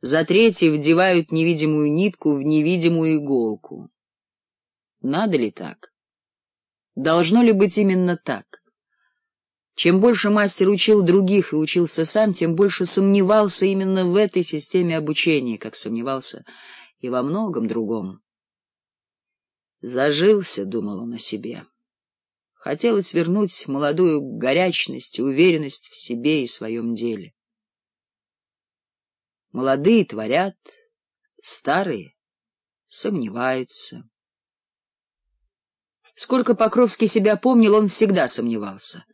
за третьи вдевают невидимую нитку в невидимую иголку. Надо ли так? Должно ли быть именно так? Чем больше мастер учил других и учился сам, тем больше сомневался именно в этой системе обучения, как сомневался и во многом другом. «Зажился», — думал он о себе. Хотелось вернуть молодую горячность и уверенность в себе и своем деле. Молодые творят, старые сомневаются. Сколько Покровский себя помнил, он всегда сомневался.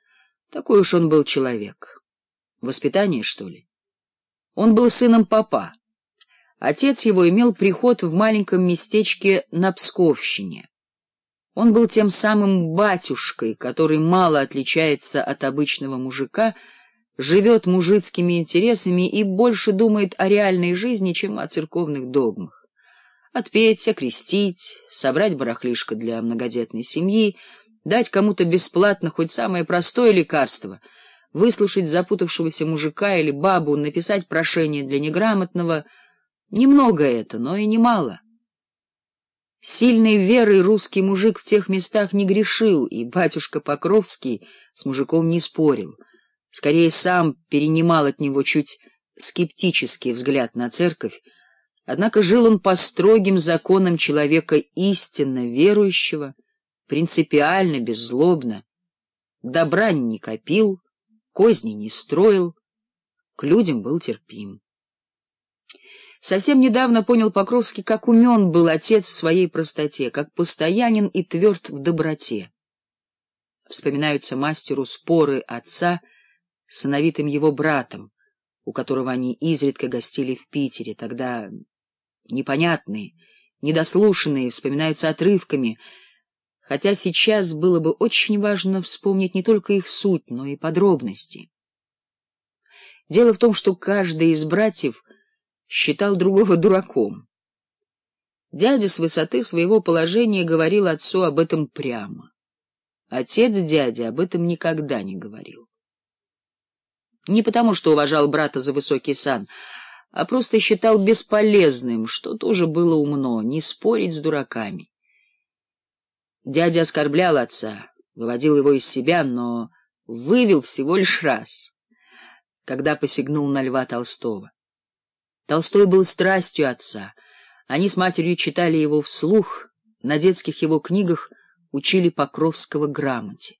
Такой уж он был человек. Воспитание, что ли? Он был сыном папа. Отец его имел приход в маленьком местечке на Псковщине. Он был тем самым батюшкой, который мало отличается от обычного мужика — живет мужицкими интересами и больше думает о реальной жизни, чем о церковных догмах. Отпеть, окрестить, собрать барахлишко для многодетной семьи, дать кому-то бесплатно хоть самое простое лекарство, выслушать запутавшегося мужика или бабу, написать прошение для неграмотного. Немного это, но и немало. Сильной верой русский мужик в тех местах не грешил, и батюшка Покровский с мужиком не спорил — скорее сам перенимал от него чуть скептический взгляд на церковь, однако жил он по строгим законам человека истинно верующего, принципиально, беззлобно, добра не копил, козни не строил, к людям был терпим. Совсем недавно понял Покровский, как умен был отец в своей простоте, как постоянен и тверд в доброте. Вспоминаются мастеру споры отца — сыновитым его братом, у которого они изредка гостили в Питере. Тогда непонятные, недослушанные вспоминаются отрывками, хотя сейчас было бы очень важно вспомнить не только их суть, но и подробности. Дело в том, что каждый из братьев считал другого дураком. Дядя с высоты своего положения говорил отцу об этом прямо. Отец дяди об этом никогда не говорил. Не потому, что уважал брата за высокий сан, а просто считал бесполезным, что тоже было умно, не спорить с дураками. Дядя оскорблял отца, выводил его из себя, но вывел всего лишь раз, когда посягнул на Льва Толстого. Толстой был страстью отца. Они с матерью читали его вслух, на детских его книгах учили Покровского грамоте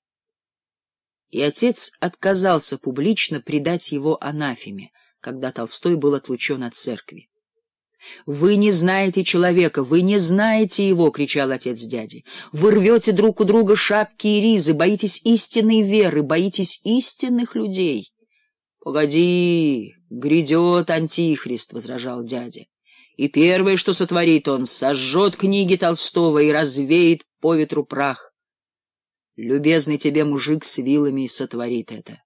и отец отказался публично предать его анафеме, когда Толстой был отлучен от церкви. «Вы не знаете человека, вы не знаете его!» — кричал отец дяди. «Вы рвете друг у друга шапки и ризы, боитесь истинной веры, боитесь истинных людей!» «Погоди, грядет Антихрист!» — возражал дядя. «И первое, что сотворит он, сожжет книги Толстого и развеет по ветру прах. Любезный тебе мужик с вилами сотворит это.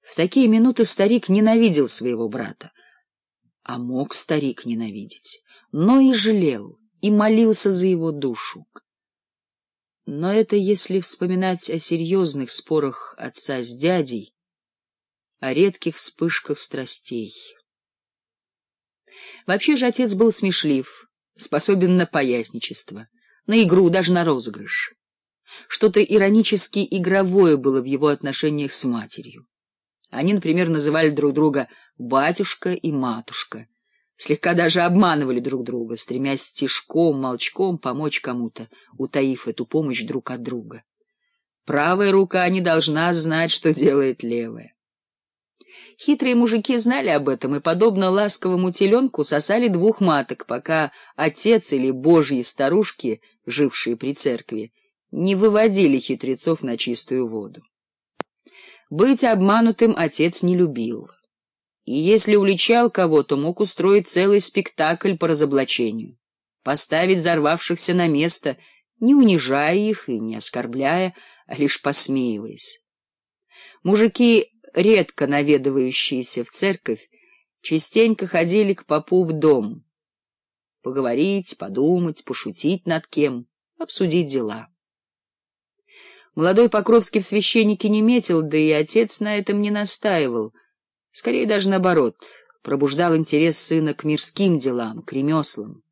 В такие минуты старик ненавидел своего брата. А мог старик ненавидеть, но и жалел, и молился за его душу. Но это если вспоминать о серьезных спорах отца с дядей, о редких вспышках страстей. Вообще же отец был смешлив, способен на поясничество, на игру, даже на розыгрыш. Что-то иронически игровое было в его отношениях с матерью. Они, например, называли друг друга «батюшка» и «матушка». Слегка даже обманывали друг друга, стремясь стишком, молчком помочь кому-то, утаив эту помощь друг от друга. Правая рука не должна знать, что делает левая. Хитрые мужики знали об этом и, подобно ласковому теленку, сосали двух маток, пока отец или божьи старушки, жившие при церкви, не выводили хитрецов на чистую воду. Быть обманутым отец не любил. И если уличал кого-то, мог устроить целый спектакль по разоблачению, поставить взорвавшихся на место, не унижая их и не оскорбляя, а лишь посмеиваясь. Мужики, редко наведывающиеся в церковь, частенько ходили к попу в дом. Поговорить, подумать, пошутить над кем, обсудить дела. Молодой Покровский в священнике не метил, да и отец на этом не настаивал. Скорее даже наоборот, пробуждал интерес сына к мирским делам, к ремеслам.